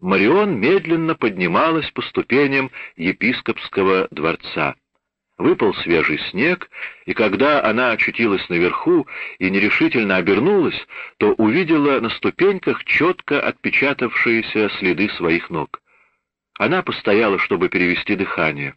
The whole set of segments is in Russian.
Марион медленно поднималась по ступеням епископского дворца. Выпал свежий снег, и когда она очутилась наверху и нерешительно обернулась, то увидела на ступеньках четко отпечатавшиеся следы своих ног. Она постояла, чтобы перевести дыхание.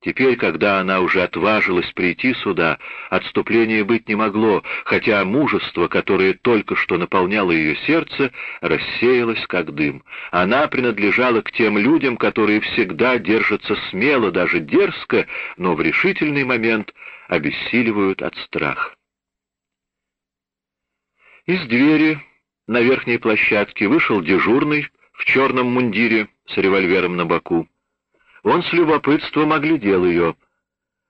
Теперь, когда она уже отважилась прийти сюда, отступления быть не могло, хотя мужество, которое только что наполняло ее сердце, рассеялось как дым. Она принадлежала к тем людям, которые всегда держатся смело, даже дерзко, но в решительный момент обессиливают от страха. Из двери на верхней площадке вышел дежурный в черном мундире с револьвером на боку. Он с любопытством оглядел ее.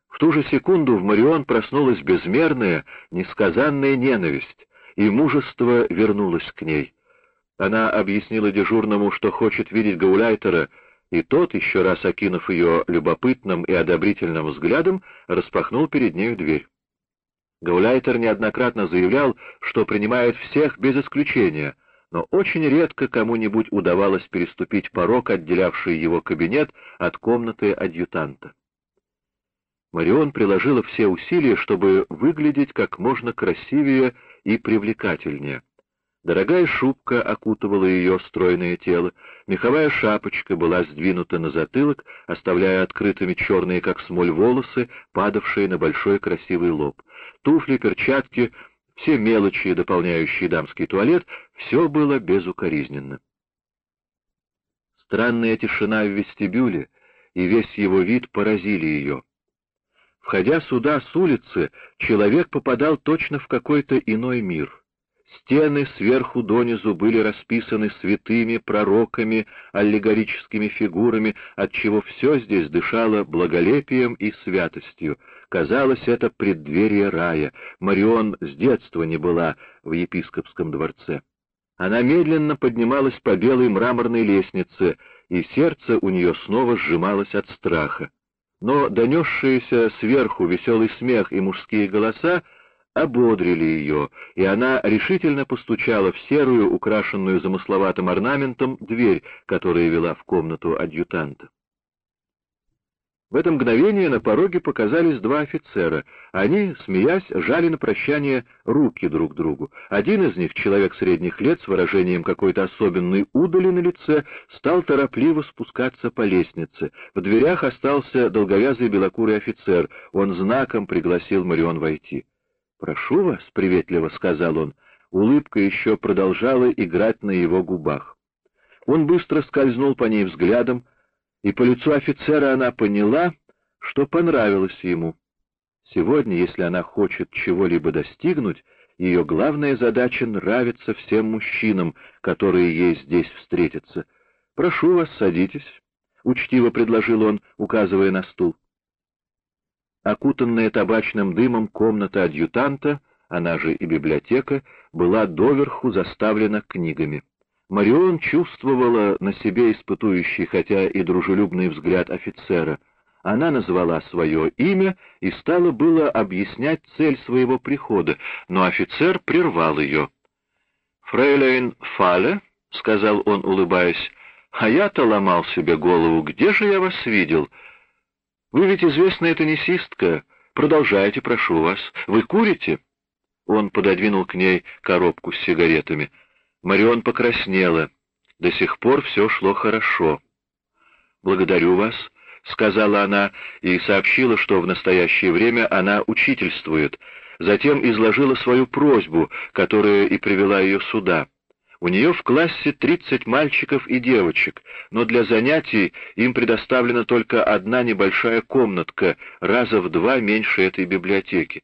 В ту же секунду в Марион проснулась безмерная, несказанная ненависть, и мужество вернулось к ней. Она объяснила дежурному, что хочет видеть Гауляйтера, и тот, еще раз окинув ее любопытным и одобрительным взглядом, распахнул перед нею дверь. Гауляйтер неоднократно заявлял, что принимает всех без исключения — но очень редко кому-нибудь удавалось переступить порог, отделявший его кабинет от комнаты адъютанта. Марион приложила все усилия, чтобы выглядеть как можно красивее и привлекательнее. Дорогая шубка окутывала ее стройное тело, меховая шапочка была сдвинута на затылок, оставляя открытыми черные, как смоль, волосы, падавшие на большой красивый лоб. Туфли, перчатки все мелочи, дополняющие дамский туалет, все было безукоризненно. Странная тишина в вестибюле и весь его вид поразили ее. Входя сюда с улицы, человек попадал точно в какой-то иной мир. Стены сверху донизу были расписаны святыми, пророками, аллегорическими фигурами, отчего все здесь дышало благолепием и святостью. Казалось, это преддверие рая. Марион с детства не была в епископском дворце. Она медленно поднималась по белой мраморной лестнице, и сердце у нее снова сжималось от страха. Но донесшиеся сверху веселый смех и мужские голоса ободрили ее, и она решительно постучала в серую, украшенную замысловатым орнаментом, дверь, которая вела в комнату адъютанта. В это мгновение на пороге показались два офицера. Они, смеясь, жали на прощание руки друг другу. Один из них, человек средних лет, с выражением какой-то особенной удали на лице, стал торопливо спускаться по лестнице. В дверях остался долговязый белокурый офицер. Он знаком пригласил Марион войти. «Прошу вас», — приветливо сказал он, улыбка еще продолжала играть на его губах. Он быстро скользнул по ней взглядом, и по лицу офицера она поняла, что понравилось ему. Сегодня, если она хочет чего-либо достигнуть, ее главная задача — нравиться всем мужчинам, которые ей здесь встретятся. «Прошу вас, садитесь», — учтиво предложил он, указывая на стул. Окутанная табачным дымом комната адъютанта, она же и библиотека, была доверху заставлена книгами. Марион чувствовала на себе испытующий, хотя и дружелюбный взгляд офицера. Она назвала свое имя и стала было объяснять цель своего прихода, но офицер прервал ее. «Фрейлейн Фале», — сказал он, улыбаясь, — «а я-то ломал себе голову, где же я вас видел?» Вы ведь известная теннисистка. Продолжайте, прошу вас. Вы курите?» Он пододвинул к ней коробку с сигаретами. Марион покраснела. До сих пор все шло хорошо. «Благодарю вас», — сказала она и сообщила, что в настоящее время она учительствует. Затем изложила свою просьбу, которая и привела ее сюда. У нее в классе 30 мальчиков и девочек, но для занятий им предоставлена только одна небольшая комнатка, раза в два меньше этой библиотеки.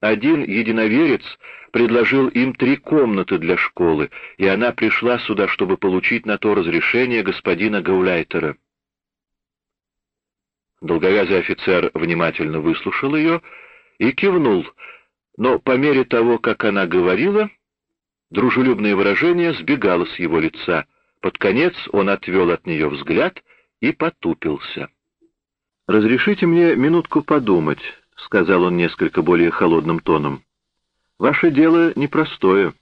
Один единоверец предложил им три комнаты для школы, и она пришла сюда, чтобы получить на то разрешение господина Гауляйтера. Долговязый офицер внимательно выслушал ее и кивнул, но по мере того, как она говорила, Дружелюбное выражение сбегало с его лица. Под конец он отвел от нее взгляд и потупился. «Разрешите мне минутку подумать», — сказал он несколько более холодным тоном. «Ваше дело непростое.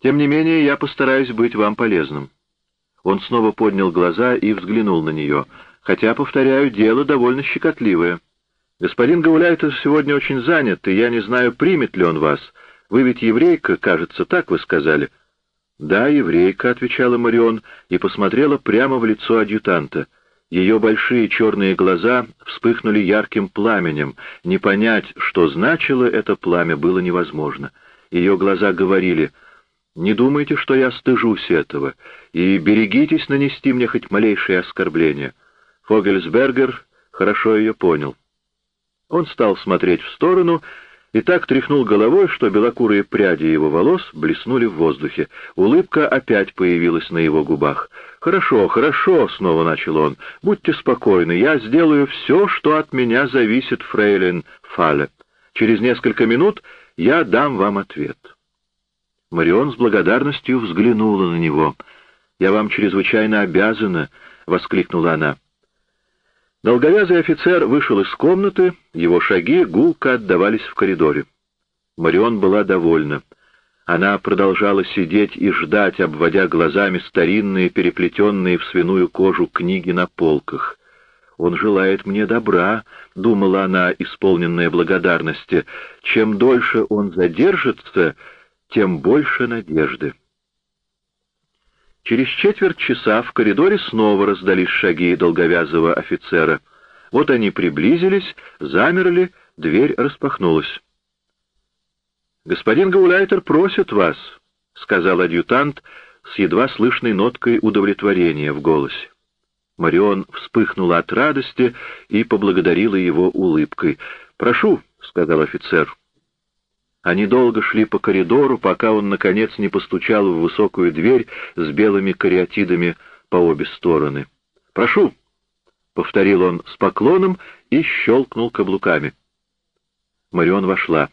Тем не менее, я постараюсь быть вам полезным». Он снова поднял глаза и взглянул на нее, хотя, повторяю, дело довольно щекотливое. «Господин Гауляйтер сегодня очень занят, и я не знаю, примет ли он вас. Вы ведь еврейка, кажется, так вы сказали». «Да, еврейка», — отвечала Марион и посмотрела прямо в лицо адъютанта. Ее большие черные глаза вспыхнули ярким пламенем. Не понять, что значило это пламя, было невозможно. Ее глаза говорили, «Не думайте, что я стыжусь этого, и берегитесь нанести мне хоть малейшее оскорбление». Фогельсбергер хорошо ее понял. Он стал смотреть в сторону и так тряхнул головой, что белокурые пряди его волос блеснули в воздухе. Улыбка опять появилась на его губах. «Хорошо, хорошо», — снова начал он, — «будьте спокойны, я сделаю все, что от меня зависит, фрейлин Фале. Через несколько минут я дам вам ответ». Марион с благодарностью взглянула на него. «Я вам чрезвычайно обязана», — воскликнула она. Долговязый офицер вышел из комнаты, его шаги гулко отдавались в коридоре. Марион была довольна. Она продолжала сидеть и ждать, обводя глазами старинные, переплетенные в свиную кожу книги на полках. «Он желает мне добра», — думала она, исполненная благодарности. «Чем дольше он задержится, тем больше надежды». Через четверть часа в коридоре снова раздались шаги долговязого офицера. Вот они приблизились, замерли, дверь распахнулась. «Господин Гауляйтер просит вас», — сказал адъютант с едва слышной ноткой удовлетворения в голосе. Марион вспыхнула от радости и поблагодарила его улыбкой. «Прошу», — сказал офицер. Они долго шли по коридору, пока он, наконец, не постучал в высокую дверь с белыми кариатидами по обе стороны. «Прошу!» — повторил он с поклоном и щелкнул каблуками. Марион вошла.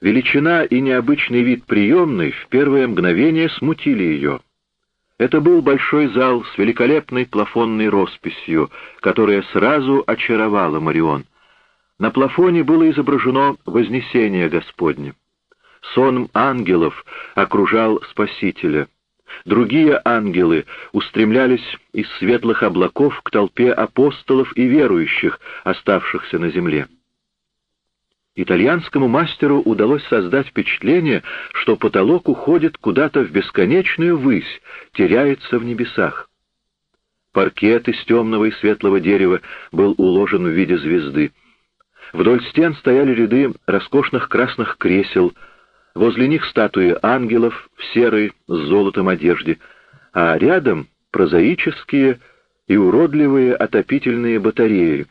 Величина и необычный вид приемной в первое мгновение смутили ее. Это был большой зал с великолепной плафонной росписью, которая сразу очаровала Марион — на плафоне было изображено Вознесение Господне. Сон ангелов окружал Спасителя. Другие ангелы устремлялись из светлых облаков к толпе апостолов и верующих, оставшихся на земле. Итальянскому мастеру удалось создать впечатление, что потолок уходит куда-то в бесконечную высь, теряется в небесах. Паркет из темного и светлого дерева был уложен в виде звезды. Вдоль стен стояли ряды роскошных красных кресел, возле них статуи ангелов в серой с золотом одежде, а рядом прозаические и уродливые отопительные батареи.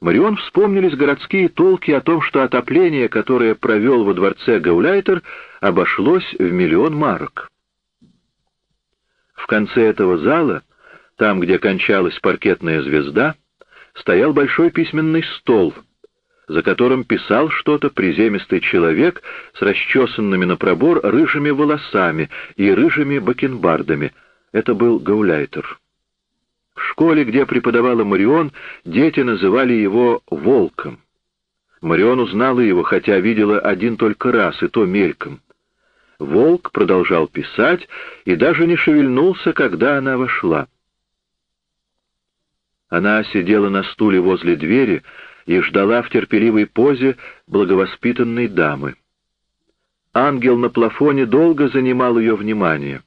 Марион вспомнились городские толки о том, что отопление, которое провел во дворце Гауляйтер, обошлось в миллион марок. В конце этого зала, там, где кончалась паркетная звезда, стоял большой письменный стол, за которым писал что-то приземистый человек с расчесанными на пробор рыжими волосами и рыжими бакенбардами. Это был Гауляйтер. В школе, где преподавала Марион, дети называли его «волком». Марион узнала его, хотя видела один только раз, и то мельком. Волк продолжал писать и даже не шевельнулся, когда она вошла. Она сидела на стуле возле двери и ждала в терпеливой позе благовоспитанной дамы. Ангел на плафоне долго занимал ее внимание.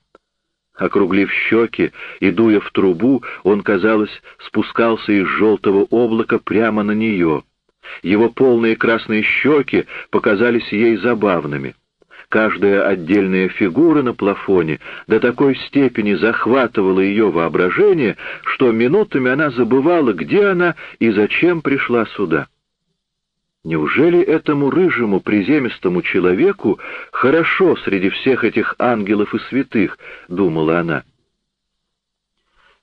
Округлив щеки и дуя в трубу, он, казалось, спускался из желтого облака прямо на нее. Его полные красные щеки показались ей забавными. Каждая отдельная фигура на плафоне до такой степени захватывала ее воображение, что минутами она забывала, где она и зачем пришла сюда. Неужели этому рыжему приземистому человеку хорошо среди всех этих ангелов и святых, думала она.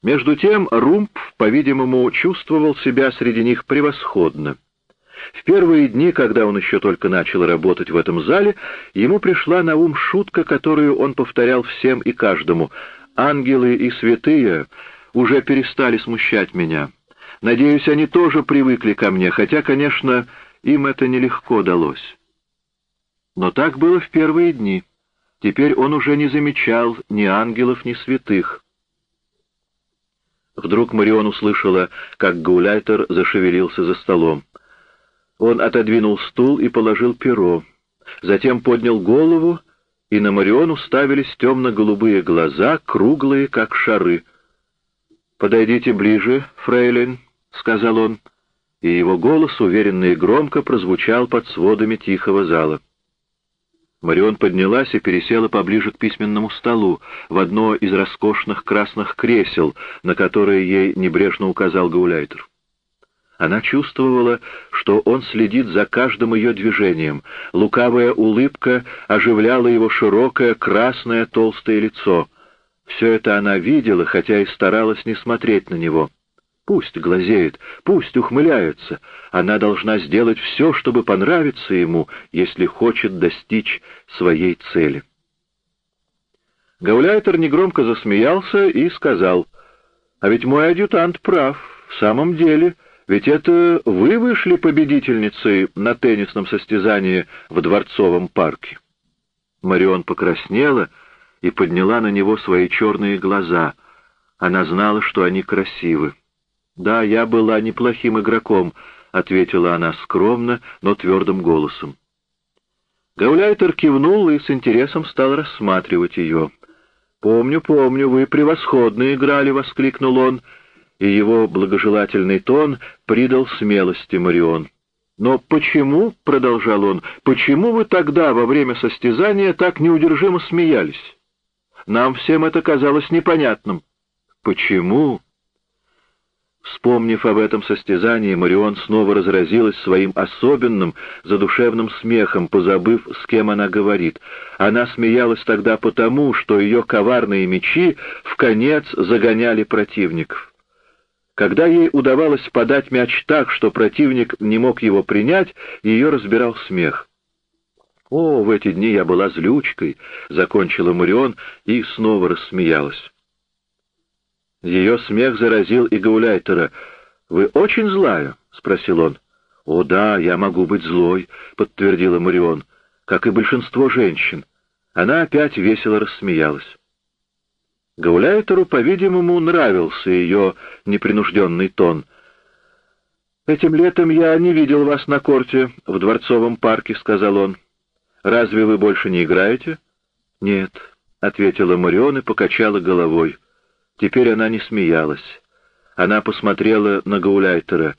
Между тем Румп, по-видимому, чувствовал себя среди них превосходно. В первые дни, когда он еще только начал работать в этом зале, ему пришла на ум шутка, которую он повторял всем и каждому. «Ангелы и святые уже перестали смущать меня. Надеюсь, они тоже привыкли ко мне, хотя, конечно, им это нелегко далось». Но так было в первые дни. Теперь он уже не замечал ни ангелов, ни святых. Вдруг Марион услышала, как Гауляйтер зашевелился за столом. Он отодвинул стул и положил перо. Затем поднял голову, и на Марион уставились темно-голубые глаза, круглые, как шары. «Подойдите ближе, фрейлин», — сказал он, и его голос, уверенно и громко, прозвучал под сводами тихого зала. Марион поднялась и пересела поближе к письменному столу, в одно из роскошных красных кресел, на которое ей небрежно указал Гауляйтер. Она чувствовала, что он следит за каждым ее движением. Лукавая улыбка оживляла его широкое, красное, толстое лицо. Все это она видела, хотя и старалась не смотреть на него. Пусть глазеет, пусть ухмыляется. Она должна сделать все, чтобы понравиться ему, если хочет достичь своей цели. Гауляйтер негромко засмеялся и сказал, «А ведь мой адъютант прав. В самом деле, ведь это вы вышли победительницей на теннисном состязании в Дворцовом парке». Марион покраснела и подняла на него свои черные глаза. Она знала, что они красивы. «Да, я была неплохим игроком», — ответила она скромно, но твердым голосом. Гауляйтер кивнул и с интересом стал рассматривать ее. «Помню, помню, вы превосходно играли», — воскликнул он, и его благожелательный тон придал смелости Марион. «Но почему, — продолжал он, — почему вы тогда во время состязания так неудержимо смеялись? Нам всем это казалось непонятным». «Почему?» Вспомнив об этом состязании, Марион снова разразилась своим особенным, задушевным смехом, позабыв, с кем она говорит. Она смеялась тогда потому, что ее коварные мечи в конец загоняли противников. Когда ей удавалось подать мяч так, что противник не мог его принять, ее разбирал смех. «О, в эти дни я была злючкой», — закончила Марион и снова рассмеялась. Ее смех заразил и Гауляйтера. «Вы очень злая?» — спросил он. «О да, я могу быть злой», — подтвердила Марион, — «как и большинство женщин». Она опять весело рассмеялась. Гауляйтеру, по-видимому, нравился ее непринужденный тон. «Этим летом я не видел вас на корте в Дворцовом парке», — сказал он. «Разве вы больше не играете?» «Нет», — ответила Марион и покачала головой. Теперь она не смеялась. Она посмотрела на Гауляйтера.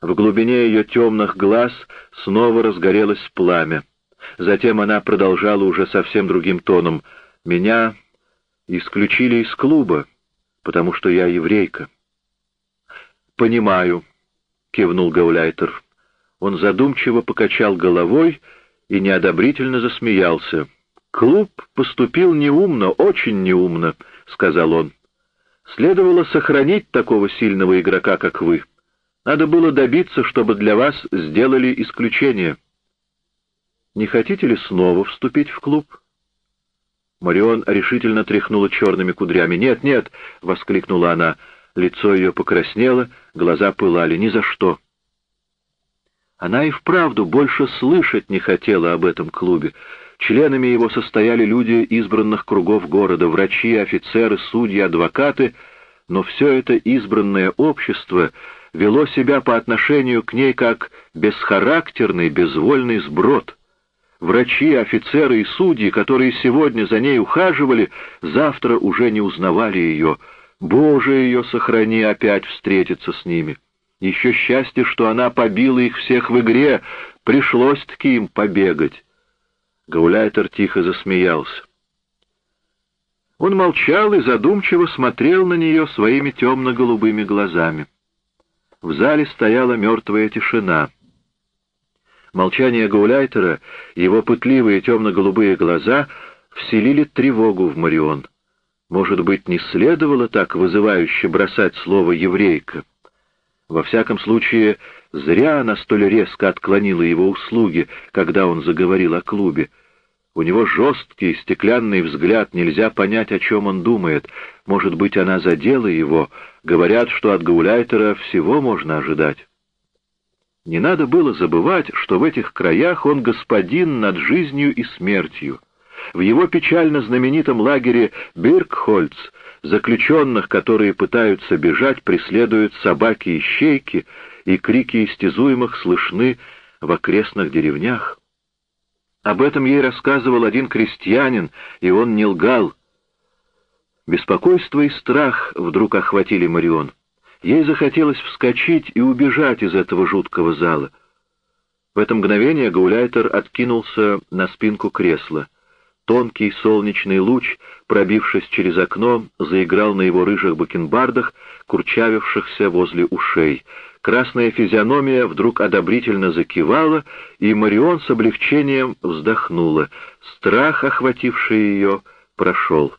В глубине ее темных глаз снова разгорелось пламя. Затем она продолжала уже совсем другим тоном. «Меня исключили из клуба, потому что я еврейка». «Понимаю», — кивнул Гауляйтер. Он задумчиво покачал головой и неодобрительно засмеялся. «Клуб поступил неумно, очень неумно», — сказал он. Следовало сохранить такого сильного игрока, как вы. Надо было добиться, чтобы для вас сделали исключение. Не хотите ли снова вступить в клуб?» Марион решительно тряхнула черными кудрями. «Нет, нет!» — воскликнула она. Лицо ее покраснело, глаза пылали. «Ни за что!» Она и вправду больше слышать не хотела об этом клубе. Членами его состояли люди избранных кругов города, врачи, офицеры, судьи, адвокаты, но все это избранное общество вело себя по отношению к ней как бесхарактерный, безвольный сброд. Врачи, офицеры и судьи, которые сегодня за ней ухаживали, завтра уже не узнавали ее. Боже ее сохрани опять встретиться с ними. Еще счастье, что она побила их всех в игре, пришлось-таки им побегать. Гауляйтер тихо засмеялся. Он молчал и задумчиво смотрел на нее своими темно-голубыми глазами. В зале стояла мертвая тишина. Молчание Гауляйтера, его пытливые темно-голубые глаза вселили тревогу в Марион. Может быть, не следовало так вызывающе бросать слово «еврейка»? Во всяком случае, зря она столь резко отклонила его услуги, когда он заговорил о клубе. У него жесткий, стеклянный взгляд, нельзя понять, о чем он думает. Может быть, она задела его. Говорят, что от Гауляйтера всего можно ожидать. Не надо было забывать, что в этих краях он господин над жизнью и смертью. В его печально знаменитом лагере Биркхольц заключенных, которые пытаются бежать, преследуют собаки-ищейки, и крики истязуемых слышны в окрестных деревнях. Об этом ей рассказывал один крестьянин, и он не лгал. Беспокойство и страх вдруг охватили Марион. Ей захотелось вскочить и убежать из этого жуткого зала. В это мгновение Гауляйтер откинулся на спинку кресла. Тонкий солнечный луч, пробившись через окно, заиграл на его рыжих бакенбардах, курчавившихся возле ушей. Красная физиономия вдруг одобрительно закивала, и Марион с облегчением вздохнула. Страх, охвативший ее, прошел.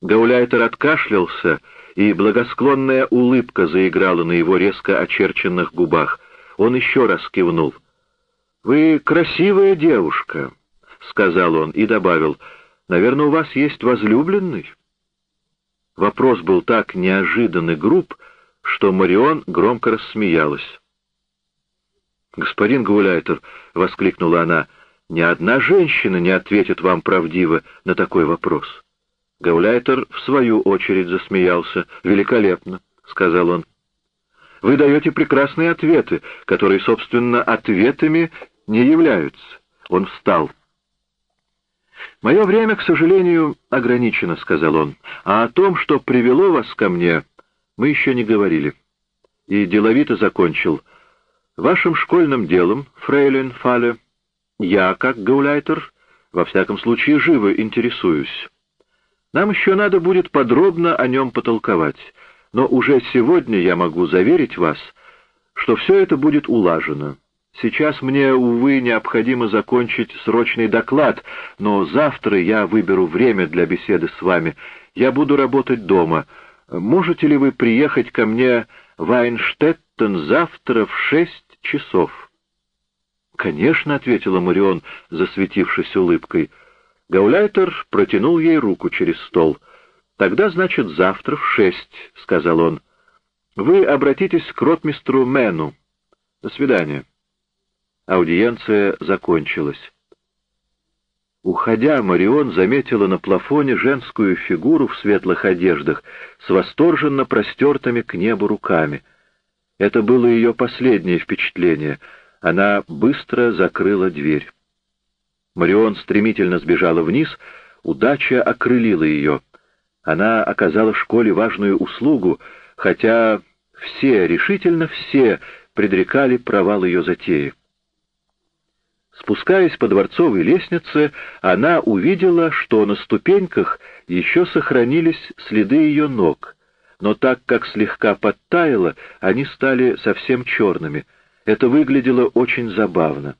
Гауляйтер откашлялся, и благосклонная улыбка заиграла на его резко очерченных губах. Он еще раз кивнул. «Вы красивая девушка», — сказал он и добавил, — «наверное, у вас есть возлюбленный?» Вопрос был так неожиданный груб, что Марион громко рассмеялась. «Господин Гауляйтер», — воскликнула она, — «ни одна женщина не ответит вам правдиво на такой вопрос». Гауляйтер в свою очередь засмеялся. «Великолепно», — сказал он. «Вы даете прекрасные ответы, которые, собственно, ответами не являются». Он встал. «Мое время, к сожалению, ограничено», — сказал он. «А о том, что привело вас ко мне, мы еще не говорили». И деловито закончил. «Вашим школьным делом, фрейлин Фале, я, как гауляйтер, во всяком случае, живо интересуюсь. Нам еще надо будет подробно о нем потолковать, но уже сегодня я могу заверить вас, что все это будет улажено». Сейчас мне, увы, необходимо закончить срочный доклад, но завтра я выберу время для беседы с вами. Я буду работать дома. Можете ли вы приехать ко мне в Айнштеттен завтра в шесть часов?» «Конечно», — ответила Марион, засветившись улыбкой. Гауляйтер протянул ей руку через стол. «Тогда, значит, завтра в шесть», — сказал он. «Вы обратитесь к ротмистру Мэну. До свидания». Аудиенция закончилась. Уходя, Марион заметила на плафоне женскую фигуру в светлых одеждах с восторженно простертыми к небу руками. Это было ее последнее впечатление. Она быстро закрыла дверь. Марион стремительно сбежала вниз, удача окрылила ее. Она оказала школе важную услугу, хотя все, решительно все, предрекали провал ее затеи. Спускаясь по дворцовой лестнице, она увидела, что на ступеньках еще сохранились следы ее ног, но так как слегка подтаяло, они стали совсем черными. Это выглядело очень забавно.